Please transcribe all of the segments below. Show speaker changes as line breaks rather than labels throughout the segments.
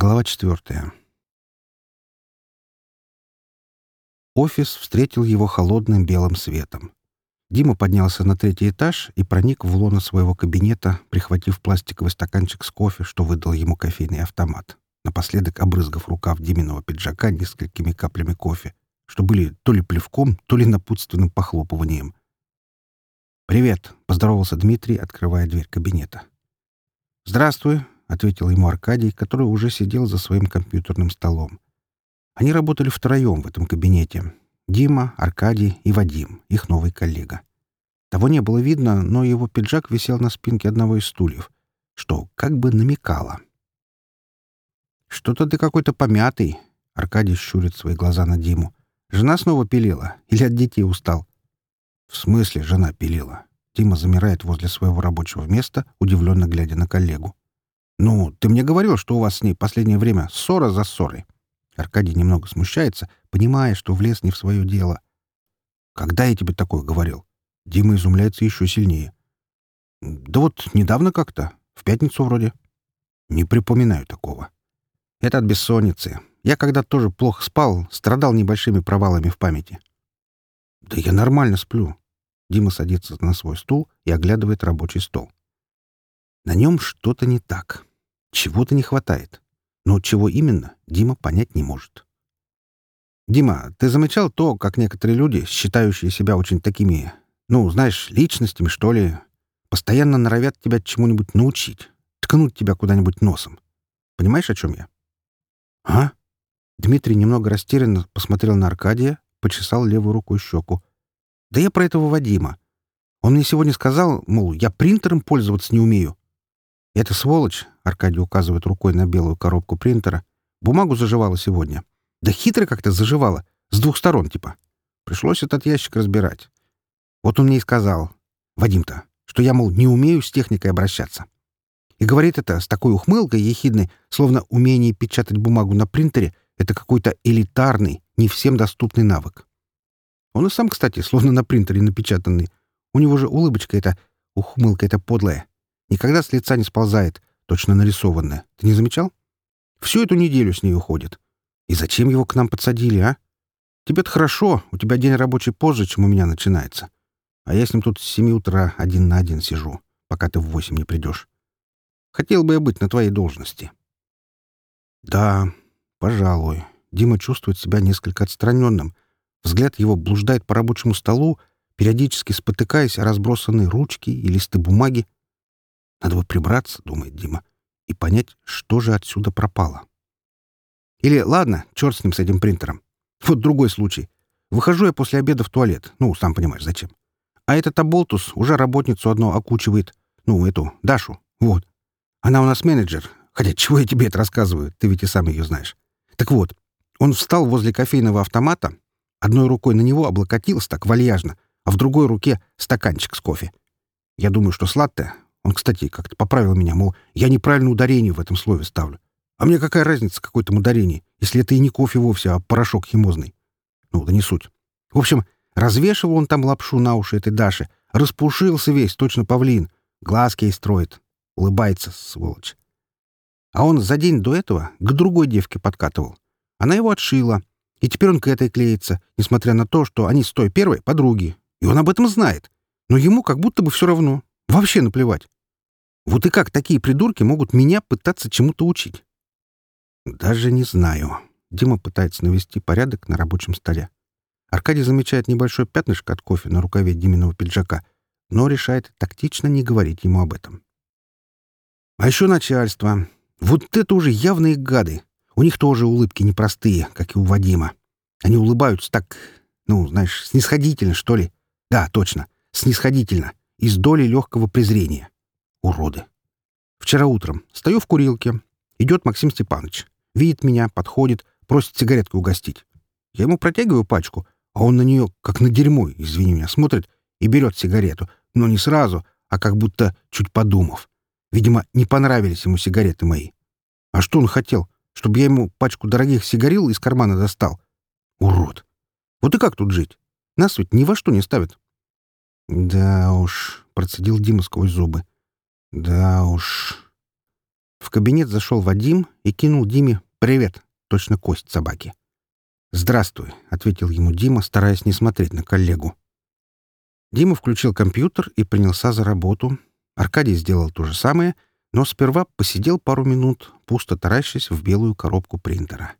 Глава четвертая. Офис встретил его холодным белым светом. Дима поднялся на третий этаж и проник в лоно своего кабинета, прихватив пластиковый стаканчик с кофе, что выдал ему кофейный автомат, напоследок обрызгав рукав Диминого пиджака несколькими каплями кофе, что были то ли плевком, то ли напутственным похлопыванием. «Привет», — поздоровался Дмитрий, открывая дверь кабинета. «Здравствуй», — ответил ему Аркадий, который уже сидел за своим компьютерным столом. Они работали втроем в этом кабинете. Дима, Аркадий и Вадим, их новый коллега. Того не было видно, но его пиджак висел на спинке одного из стульев, что как бы намекало. «Что-то ты какой-то помятый», — Аркадий щурит свои глаза на Диму. «Жена снова пилила? Или от детей устал?» «В смысле жена пилила?» Дима замирает возле своего рабочего места, удивленно глядя на коллегу. «Ну, ты мне говорил, что у вас с ней последнее время ссора за ссорой». Аркадий немного смущается, понимая, что влез не в свое дело. «Когда я тебе такое говорил?» Дима изумляется еще сильнее. «Да вот недавно как-то. В пятницу вроде». «Не припоминаю такого». «Это от бессонницы. Я когда тоже плохо спал, страдал небольшими провалами в памяти». «Да я нормально сплю». Дима садится на свой стул и оглядывает рабочий стол. На нем что-то не так. Чего-то не хватает. Но чего именно, Дима понять не может. «Дима, ты замечал то, как некоторые люди, считающие себя очень такими, ну, знаешь, личностями, что ли, постоянно норовят тебя чему-нибудь научить, ткнуть тебя куда-нибудь носом? Понимаешь, о чем я?» «А?» Дмитрий немного растерянно посмотрел на Аркадия, почесал левую руку щеку. «Да я про этого Вадима. Он мне сегодня сказал, мол, я принтером пользоваться не умею. «Эта сволочь», — Аркадий указывает рукой на белую коробку принтера, «бумагу заживала сегодня. Да хитро как-то заживала. С двух сторон, типа. Пришлось этот ящик разбирать. Вот он мне и сказал, Вадим-то, что я, мол, не умею с техникой обращаться. И говорит это с такой ухмылкой ехидной, словно умение печатать бумагу на принтере — это какой-то элитарный, не всем доступный навык. Он и сам, кстати, словно на принтере напечатанный. У него же улыбочка эта, ухмылка эта подлая. Никогда с лица не сползает, точно нарисованная. Ты не замечал? Всю эту неделю с ней уходит. И зачем его к нам подсадили, а? Тебе-то хорошо, у тебя день рабочий позже, чем у меня начинается. А я с ним тут с семи утра один на один сижу, пока ты в восемь не придешь. Хотел бы я быть на твоей должности. Да, пожалуй. Дима чувствует себя несколько отстраненным. Взгляд его блуждает по рабочему столу, периодически спотыкаясь о разбросанные ручки и листы бумаги, надо бы прибраться, думает Дима, и понять, что же отсюда пропало. Или, ладно, черт с ним, с этим принтером. Вот другой случай. Выхожу я после обеда в туалет. Ну, сам понимаешь, зачем. А этот оболтус уже работницу одну окучивает. Ну, эту, Дашу. Вот. Она у нас менеджер. Хотя чего я тебе это рассказываю? Ты ведь и сам ее знаешь. Так вот, он встал возле кофейного автомата, одной рукой на него облокотился так вальяжно, а в другой руке стаканчик с кофе. Я думаю, что сладкое. Он, кстати, как-то поправил меня, мол, я неправильно ударение в этом слове ставлю. А мне какая разница, какое там ударение, если это и не кофе вовсе, а порошок химозный? Ну, да не суть. В общем, развешивал он там лапшу на уши этой Даши, распушился весь, точно павлин, глазки ей строит, улыбается, сволочь. А он за день до этого к другой девке подкатывал. Она его отшила, и теперь он к этой клеится, несмотря на то, что они с той первой подруги. И он об этом знает. Но ему как будто бы все равно. Вообще наплевать. Вот и как такие придурки могут меня пытаться чему-то учить? Даже не знаю. Дима пытается навести порядок на рабочем столе. Аркадий замечает небольшое пятнышко от кофе на рукаве Диминого пиджака, но решает тактично не говорить ему об этом. А еще начальство. Вот это уже явные гады. У них тоже улыбки непростые, как и у Вадима. Они улыбаются так, ну, знаешь, снисходительно, что ли. Да, точно, снисходительно и с долей легкого презрения. Уроды. Вчера утром стою в курилке. Идет Максим Степанович. Видит меня, подходит, просит сигаретку угостить. Я ему протягиваю пачку, а он на нее, как на дерьмо, извини меня, смотрит и берет сигарету, но не сразу, а как будто чуть подумав. Видимо, не понравились ему сигареты мои. А что он хотел? Чтобы я ему пачку дорогих сигарил из кармана достал? Урод! Вот и как тут жить? Нас ведь ни во что не ставят. Да уж, процедил Дима сквозь зубы. Да уж. В кабинет зашел Вадим и кинул Диме «Привет!» Точно кость собаки. «Здравствуй», — ответил ему Дима, стараясь не смотреть на коллегу. Дима включил компьютер и принялся за работу. Аркадий сделал то же самое, но сперва посидел пару минут, пусто таращась в белую коробку принтера.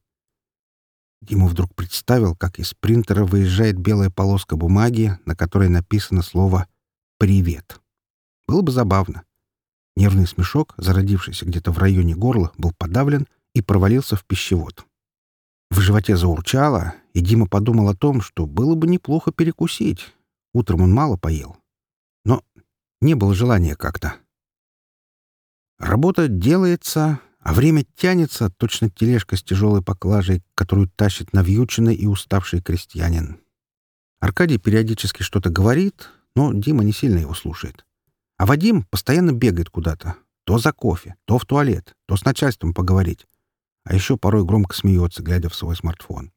Дима вдруг представил, как из принтера выезжает белая полоска бумаги, на которой написано слово «Привет». Было бы забавно. Нервный смешок, зародившийся где-то в районе горла, был подавлен и провалился в пищевод. В животе заурчало, и Дима подумал о том, что было бы неплохо перекусить. Утром он мало поел. Но не было желания как-то. Работа делается, а время тянется, точно тележка с тяжелой поклажей, которую тащит навьюченный и уставший крестьянин. Аркадий периодически что-то говорит, но Дима не сильно его слушает. А Вадим постоянно бегает куда-то. То за кофе, то в туалет, то с начальством поговорить. А еще порой громко смеется, глядя в свой смартфон.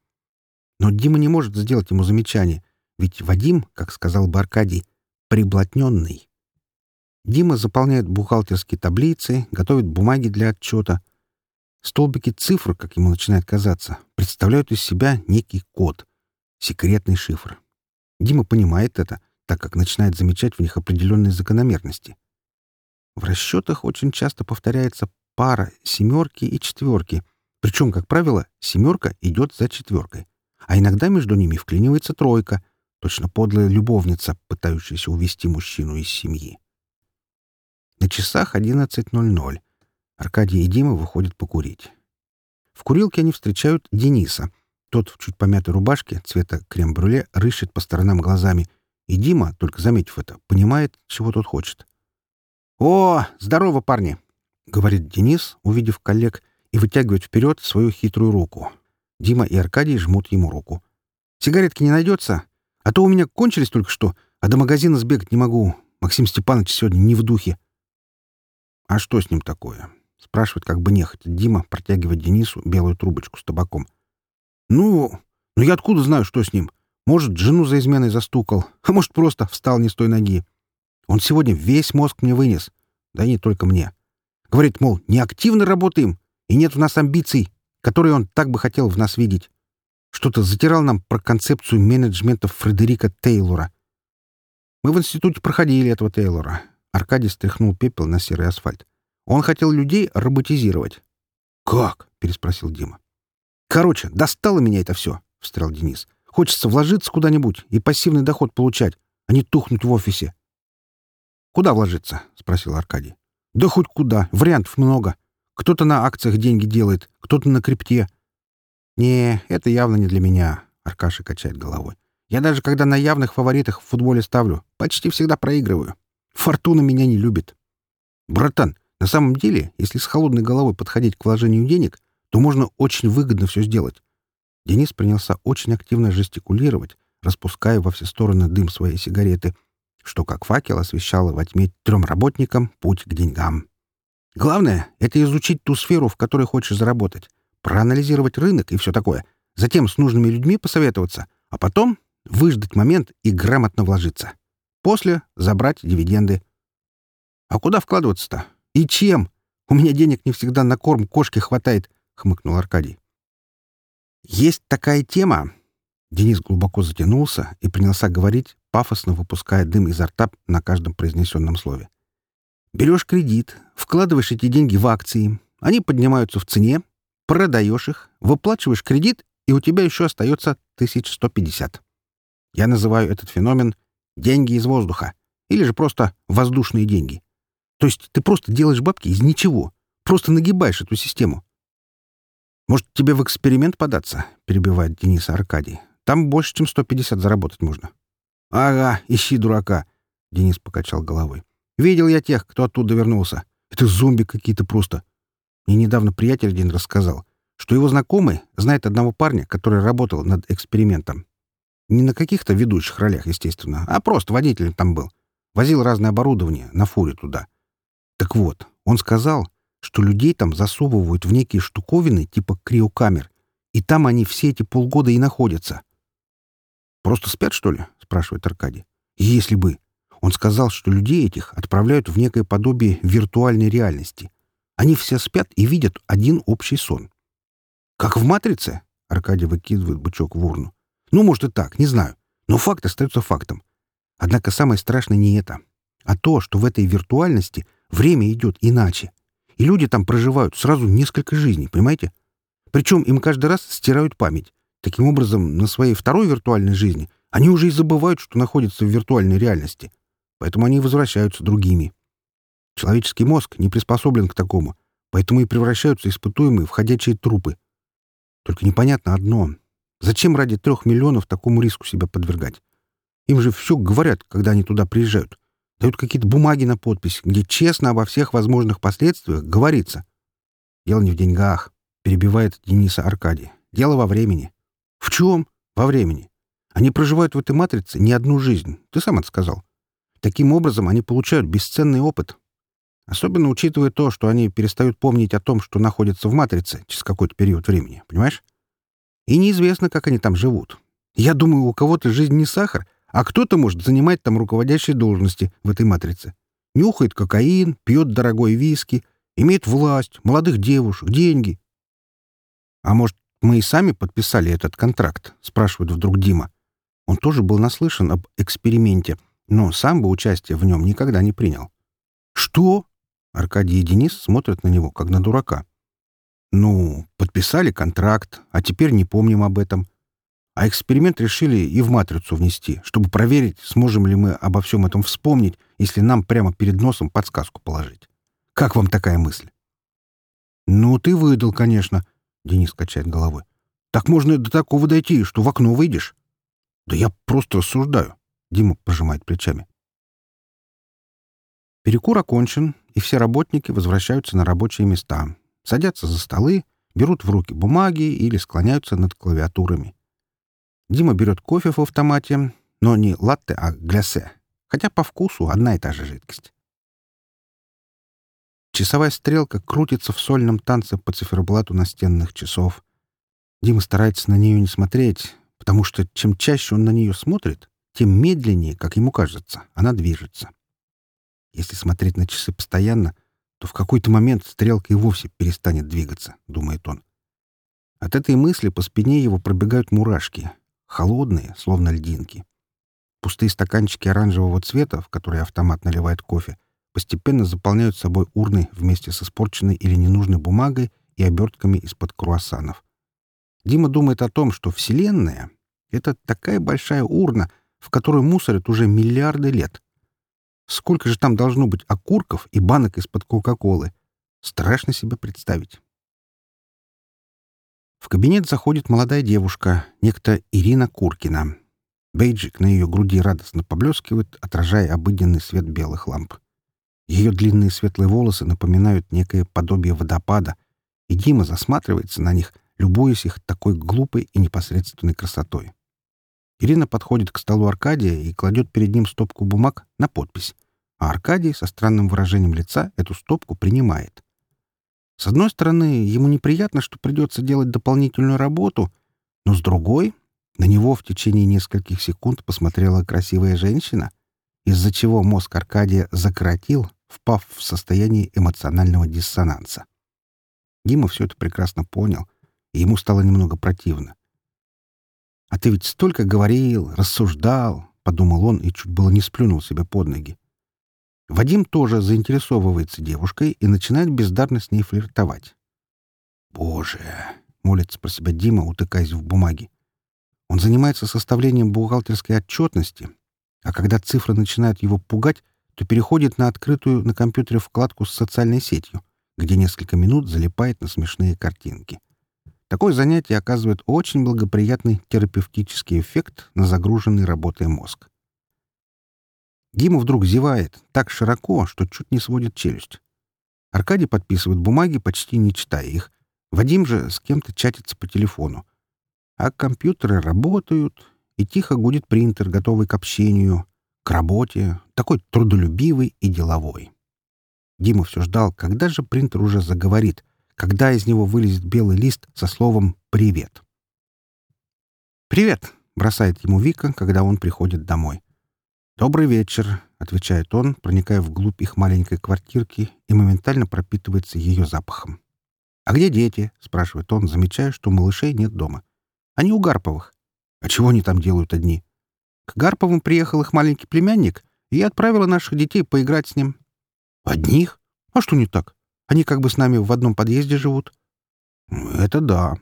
Но Дима не может сделать ему замечание, ведь Вадим, как сказал бы Аркадий, приблотненный. Дима заполняет бухгалтерские таблицы, готовит бумаги для отчета. Столбики цифр, как ему начинает казаться, представляют из себя некий код, секретный шифр. Дима понимает это — так как начинает замечать в них определенные закономерности. В расчетах очень часто повторяется пара семерки и четверки, причем, как правило, семерка идет за четверкой, а иногда между ними вклинивается тройка, точно подлая любовница, пытающаяся увести мужчину из семьи. На часах 11.00 Аркадий и Дима выходят покурить. В курилке они встречают Дениса. Тот в чуть помятой рубашке цвета крем-брюле рыщет по сторонам глазами — и Дима, только заметив это, понимает, чего тот хочет. «О, здорово, парни!» — говорит Денис, увидев коллег, и вытягивает вперед свою хитрую руку. Дима и Аркадий жмут ему руку. «Сигаретки не найдется? А то у меня кончились только что, а до магазина сбегать не могу. Максим Степанович сегодня не в духе». «А что с ним такое?» — спрашивает как бы нехотя Дима, протягивает Денису белую трубочку с табаком. «Ну, ну я откуда знаю, что с ним? Может, жену за изменой застукал, а может, просто встал не с той ноги. Он сегодня весь мозг мне вынес. Да и не только мне. Говорит, мол, неактивно работаем, и нет в нас амбиций, которые он так бы хотел в нас видеть. Что-то затирал нам про концепцию менеджмента Фредерика Тейлора. Мы в институте проходили этого Тейлора. Аркадий стряхнул пепел на серый асфальт. Он хотел людей роботизировать. «Как?» — переспросил Дима. «Короче, достало меня это все», — встрял Денис. Хочется вложиться куда-нибудь и пассивный доход получать, а не тухнуть в офисе. «Куда вложиться?» — спросил Аркадий. «Да хоть куда. Вариантов много. Кто-то на акциях деньги делает, кто-то на крипте». «Не, это явно не для меня», — Аркаша качает головой. «Я даже когда на явных фаворитах в футболе ставлю, почти всегда проигрываю. Фортуна меня не любит». «Братан, на самом деле, если с холодной головой подходить к вложению денег, то можно очень выгодно все сделать. Денис принялся очень активно жестикулировать, распуская во все стороны дым своей сигареты, что как факел освещало во тьме трем работникам путь к деньгам. Главное — это изучить ту сферу, в которой хочешь заработать, проанализировать рынок и все такое, затем с нужными людьми посоветоваться, а потом выждать момент и грамотно вложиться. После забрать дивиденды. А куда вкладываться-то? И чем? У меня денег не всегда на корм кошки хватает, — хмыкнул Аркадий. Есть такая тема. Денис глубоко затянулся и принялся говорить, пафосно выпуская дым изо рта на каждом произнесенном слове. Берешь кредит, вкладываешь эти деньги в акции, они поднимаются в цене, продаешь их, выплачиваешь кредит, и у тебя еще остается 1150. Я называю этот феномен «деньги из воздуха» или же просто «воздушные деньги». То есть ты просто делаешь бабки из ничего, просто нагибаешь эту систему. «Может, тебе в эксперимент податься?» — перебивает Дениса Аркадий. «Там больше, чем 150 заработать можно». «Ага, ищи дурака!» — Денис покачал головой. «Видел я тех, кто оттуда вернулся. Это зомби какие-то просто. Мне недавно приятель один рассказал, что его знакомый знает одного парня, который работал над экспериментом. Не на каких-то ведущих ролях, естественно, а просто водителем там был. Возил разное оборудование на фуре туда. Так вот, он сказал, что людей там засовывают в некие штуковины типа криокамер, и там они все эти полгода и находятся. «Просто спят, что ли?» — спрашивает Аркадий. «Если бы. Он сказал, что людей этих отправляют в некое подобие виртуальной реальности. Они все спят и видят один общий сон. «Как в «Матрице»?» — Аркадий выкидывает бычок в урну. «Ну, может, и так, не знаю. Но факт остается фактом. Однако самое страшное не это, а то, что в этой виртуальности время идет иначе. И люди там проживают сразу несколько жизней, понимаете? Причем им каждый раз стирают память. Таким образом, на своей второй виртуальной жизни они уже и забывают, что находятся в виртуальной реальности. Поэтому они возвращаются другими. Человеческий мозг не приспособлен к такому, поэтому и превращаются испытуемые в ходячие трупы. Только непонятно одно. Зачем ради трех миллионов такому риску себя подвергать? Им же все говорят, когда они туда приезжают. Дают какие-то бумаги на подпись, где честно обо всех возможных последствиях говорится. Дело не в деньгах, перебивает Дениса Аркадий. Дело во времени. В чем? Во времени. Они проживают в этой матрице не одну жизнь. Ты сам это сказал. Таким образом, они получают бесценный опыт, Особенно учитывая то, что они перестают помнить о том, что находятся в матрице через какой-то период времени, понимаешь? И неизвестно, как они там живут. Я думаю, у кого-то жизнь не сахар, а кто-то может занимать там руководящие должности в этой матрице. Нюхает кокаин, пьет дорогой виски, имеет власть, молодых девушек, деньги. А может, мы и сами подписали этот контракт, спрашивает вдруг Дима. Он тоже был наслышан об эксперименте, но сам бы участие в нем никогда не принял. «Что?» Аркадий и Денис смотрят на него, как на дурака. «Ну, подписали контракт, а теперь не помним об этом. А эксперимент решили и в матрицу внести, чтобы проверить, сможем ли мы обо всем этом вспомнить, если нам прямо перед носом подсказку положить. Как вам такая мысль?» «Ну, ты выдал, конечно», — Денис качает головой. «Так можно до такого дойти, что в окно выйдешь». «Да я просто рассуждаю», — Дима пожимает плечами. Перекур окончен, и все работники возвращаются на рабочие места, садятся за столы, берут в руки бумаги или склоняются над клавиатурами. Дима берет кофе в автомате, но не латте, а глясе, хотя по вкусу одна и та же жидкость. Часовая стрелка крутится в сольном танце по циферблату настенных часов. Дима старается на нее не смотреть, потому что чем чаще он на нее смотрит, тем медленнее, как ему кажется, она движется. Если смотреть на часы постоянно, то в какой-то момент стрелка и вовсе перестанет двигаться, думает он. От этой мысли по спине его пробегают мурашки, холодные, словно льдинки. Пустые стаканчики оранжевого цвета, в которые автомат наливает кофе, постепенно заполняют собой урны вместе с испорченной или ненужной бумагой и обертками из-под круассанов. Дима думает о том, что Вселенная — это такая большая урна, в которую мусорят уже миллиарды лет. Сколько же там должно быть окурков и банок из-под Кока-Колы? Страшно себе представить. В кабинет заходит молодая девушка, некто Ирина Куркина. Бейджик на ее груди радостно поблескивает, отражая обыденный свет белых ламп. Ее длинные светлые волосы напоминают некое подобие водопада, и Дима засматривается на них, любуясь их такой глупой и непосредственной красотой. Ирина подходит к столу Аркадия и кладет перед ним стопку бумаг на подпись а Аркадий со странным выражением лица эту стопку принимает. С одной стороны, ему неприятно, что придется делать дополнительную работу, но с другой, на него в течение нескольких секунд посмотрела красивая женщина, из-за чего мозг Аркадия закоротил, впав в состояние эмоционального диссонанса. Дима все это прекрасно понял, и ему стало немного противно. «А ты ведь столько говорил, рассуждал», — подумал он и чуть было не сплюнул себе под ноги. Вадим тоже заинтересовывается девушкой и начинает бездарно с ней флиртовать. «Боже!» — молится про себя Дима, утыкаясь в бумаги. Он занимается составлением бухгалтерской отчетности, а когда цифры начинают его пугать, то переходит на открытую на компьютере вкладку с социальной сетью, где несколько минут залипает на смешные картинки. Такое занятие оказывает очень благоприятный терапевтический эффект на загруженный работой мозг. Дима вдруг зевает так широко, что чуть не сводит челюсть. Аркадий подписывает бумаги, почти не читая их. Вадим же с кем-то чатится по телефону. А компьютеры работают, и тихо гудит принтер, готовый к общению, к работе, такой трудолюбивый и деловой. Дима все ждал, когда же принтер уже заговорит, когда из него вылезет белый лист со словом «Привет». «Привет!» — бросает ему Вика, когда он приходит домой. «Добрый вечер», — отвечает он, проникая вглубь их маленькой квартирки и моментально пропитывается ее запахом. «А где дети?» — спрашивает он, замечая, что малышей нет дома. «Они у Гарповых». «А чего они там делают одни?» «К Гарповым приехал их маленький племянник, и я отправила наших детей поиграть с ним». «Одних? А что не так? Они как бы с нами в одном подъезде живут». «Это да».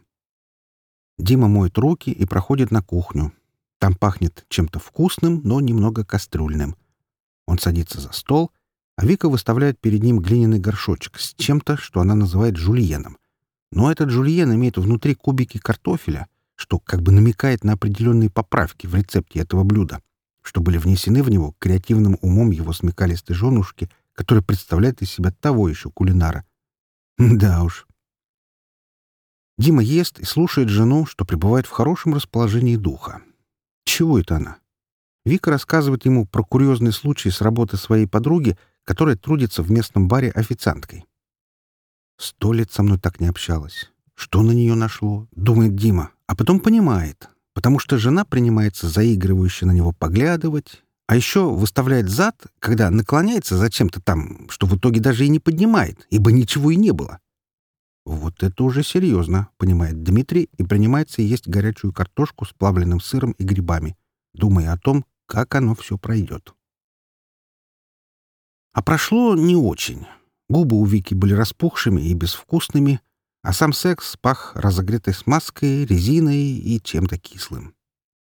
Дима моет руки и проходит на кухню. Там пахнет чем-то вкусным, но немного кастрюльным. Он садится за стол, а Вика выставляет перед ним глиняный горшочек с чем-то, что она называет жульеном. Но этот жульен имеет внутри кубики картофеля, что как бы намекает на определенные поправки в рецепте этого блюда, что были внесены в него креативным умом его смекалистой женушки, который представляет из себя того еще кулинара. Да уж. Дима ест и слушает жену, что пребывает в хорошем расположении духа. Чего это она? Вика рассказывает ему про курьезный случай с работы своей подруги, которая трудится в местном баре официанткой. Сто лет со мной так не общалась. Что на нее нашло? Думает Дима. А потом понимает. Потому что жена принимается заигрывающе на него поглядывать, а еще выставляет зад, когда наклоняется зачем-то там, что в итоге даже и не поднимает, ибо ничего и не было. Вот это уже серьезно, понимает Дмитрий и принимается есть горячую картошку с плавленным сыром и грибами, думая о том, как оно все пройдет. А прошло не очень. Губы у Вики были распухшими и безвкусными, а сам секс пах разогретой смазкой, резиной и чем-то кислым.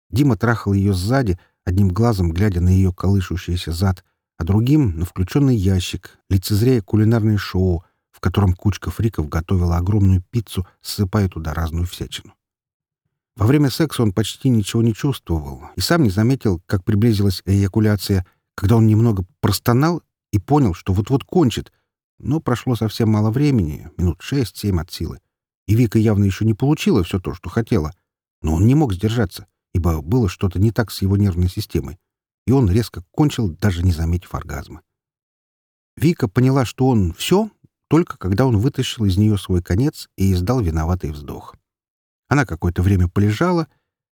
Дима трахал ее сзади, одним глазом глядя на ее колышущийся зад, а другим — на включенный ящик, лицезрея кулинарное шоу — в котором кучка фриков готовила огромную пиццу, ссыпая туда разную всячину. Во время секса он почти ничего не чувствовал и сам не заметил, как приблизилась эякуляция, когда он немного простонал и понял, что вот-вот кончит, но прошло совсем мало времени, минут шесть-семь от силы, и Вика явно еще не получила все то, что хотела, но он не мог сдержаться, ибо было что-то не так с его нервной системой, и он резко кончил, даже не заметив оргазма. Вика поняла, что он все, только когда он вытащил из нее свой конец и издал виноватый вздох. Она какое-то время полежала,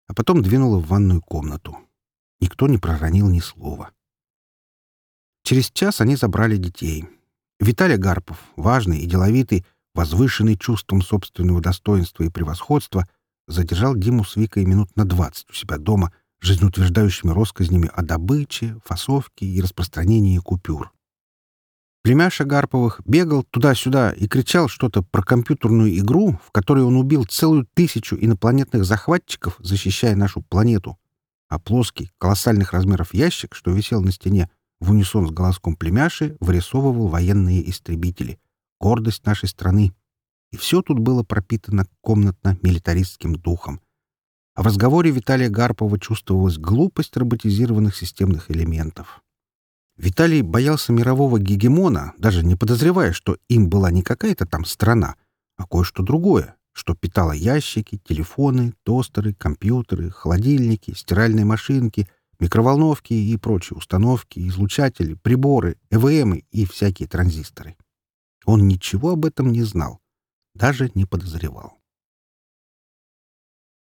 а потом двинула в ванную комнату. Никто не проронил ни слова. Через час они забрали детей. Виталий Гарпов, важный и деловитый, возвышенный чувством собственного достоинства и превосходства, задержал Диму с Викой минут на двадцать у себя дома, жизнеутверждающими россказнями о добыче, фасовке и распространении купюр. Племяша Гарповых бегал туда-сюда и кричал что-то про компьютерную игру, в которой он убил целую тысячу инопланетных захватчиков, защищая нашу планету. А плоский, колоссальных размеров ящик, что висел на стене, в унисон с голоском племяши вырисовывал военные истребители. Гордость нашей страны. И все тут было пропитано комнатно-милитаристским духом. А в разговоре Виталия Гарпова чувствовалась глупость роботизированных системных элементов. Виталий боялся мирового гегемона, даже не подозревая, что им была не какая-то там страна, а кое-что другое, что питало ящики, телефоны, тостеры, компьютеры, холодильники, стиральные машинки, микроволновки и прочие установки, излучатели, приборы, ЭВМы и всякие транзисторы. Он ничего об этом не знал, даже не подозревал.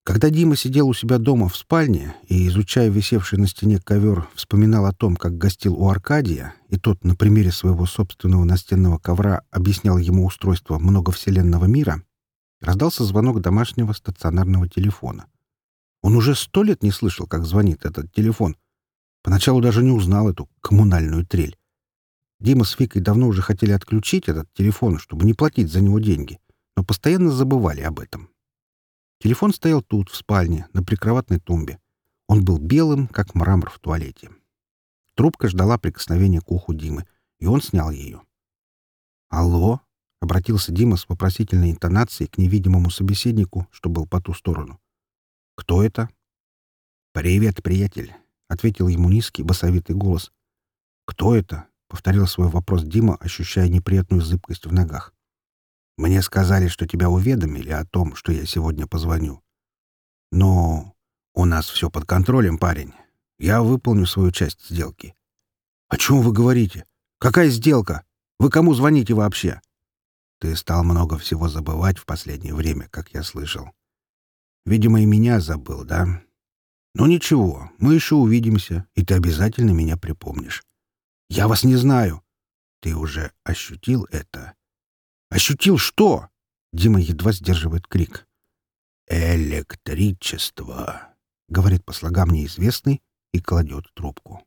Когда Дима сидел у себя дома в спальне и, изучая висевший на стене ковер, вспоминал о том, как гостил у Аркадия, и тот на примере своего собственного настенного ковра объяснял ему устройство многовселенного мира, раздался звонок домашнего стационарного телефона. Он уже сто лет не слышал, как звонит этот телефон. Поначалу даже не узнал эту коммунальную трель. Дима с Викой давно уже хотели отключить этот телефон, чтобы не платить за него деньги, но постоянно забывали об этом. Телефон стоял тут, в спальне, на прикроватной тумбе. Он был белым, как мрамор в туалете. Трубка ждала прикосновения к уху Димы, и он снял ее. «Алло?» — обратился Дима с вопросительной интонацией к невидимому собеседнику, что был по ту сторону. «Кто это?» «Привет, приятель», — ответил ему низкий басовитый голос. «Кто это?» — повторил свой вопрос Дима, ощущая неприятную зыбкость в ногах. Мне сказали, что тебя уведомили о том, что я сегодня позвоню. Но у нас все под контролем, парень. Я выполню свою часть сделки. О чем вы говорите? Какая сделка? Вы кому звоните вообще? Ты стал много всего забывать в последнее время, как я слышал. Видимо, и меня забыл, да? Ну ничего, мы еще увидимся, и ты обязательно меня припомнишь. Я вас не знаю. Ты уже ощутил это? Ощутил что? Дима едва сдерживает крик. «Электричество», — говорит по слогам неизвестный и кладет трубку.